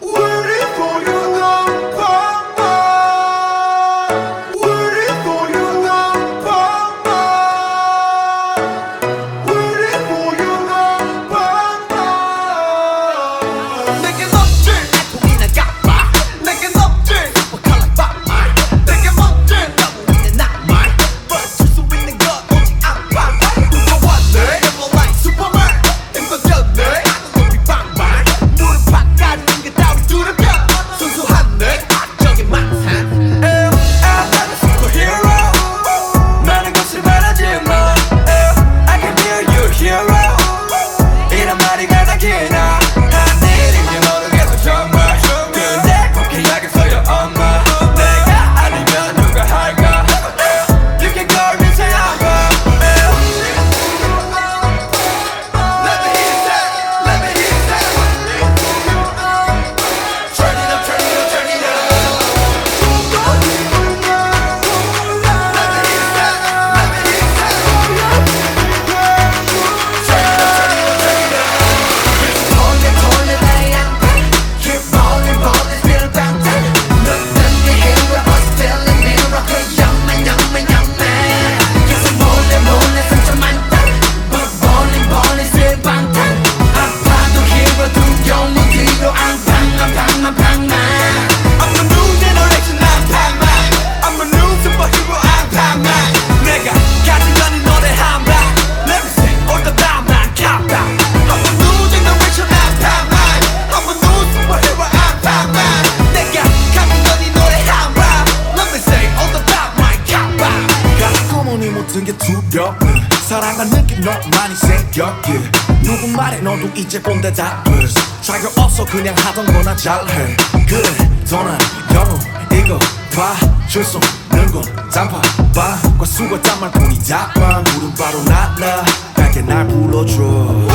Woo! 같은 게 두렵네 사랑하는 게 너만이 생겼길 누구 말해 너도 이제 꼰대 답을. 자격 없어 그냥 하던 거나 잘해. 그래 더난 영웅 이거 봐줄 수 없는 건 단팥빵과 수고 짠말 보니 답만 구름 바로 날라 밝게 날 불러줘.